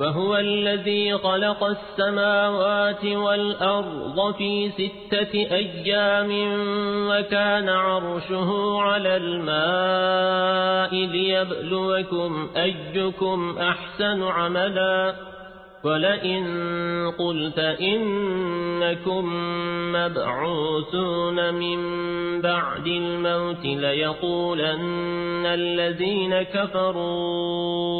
فهو الذي خلق السماوات والأرض في ستة أيام وكان عرشه على الماء ليبلوكم أيكم أحسن عملاً ولئن قلت إنكم مبعوثون من بعد الموت ليقولن الذين كفروا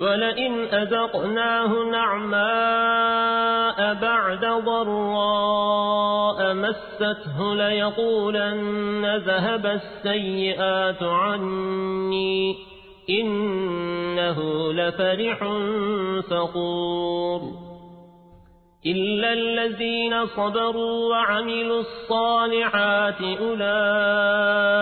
ولئن أذقناه نعماء بعد ضراء مسته ليقولن ذهب السيئات عني إنه لفرح فقور إلا الذين صبروا وعملوا الصالحات أولئك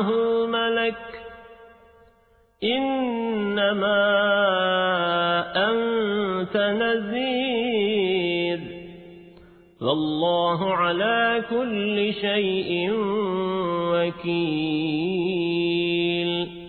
معه ملك. إنما أنت نذير. والله على كل شيء وكيل.